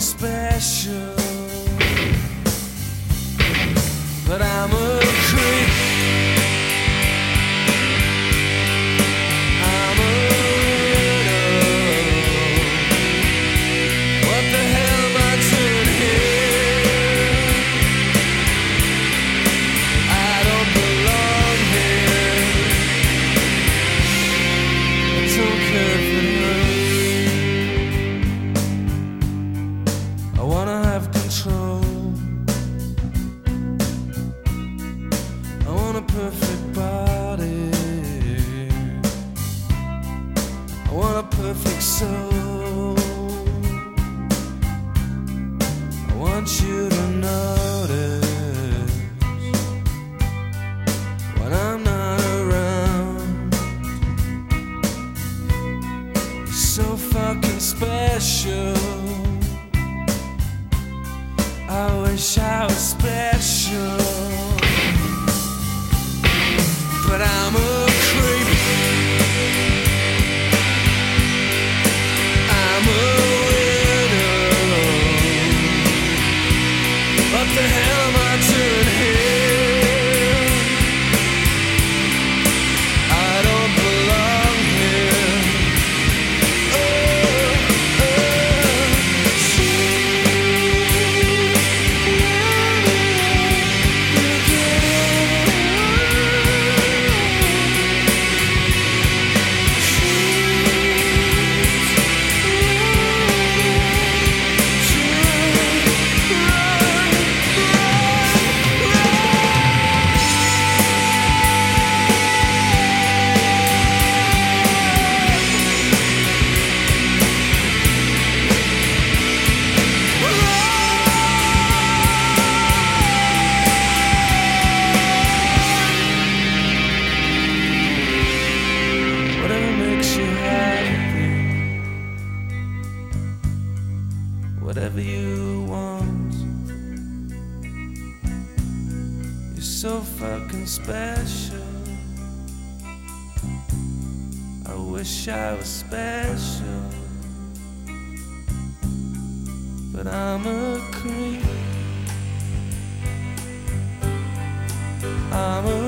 Special. Perfect soul. I want you to notice when I'm not around. You're so fucking special. I wish I was special. But I'm What the hell am I doing so fucking special. I wish I was special, but I'm a creep. I'm a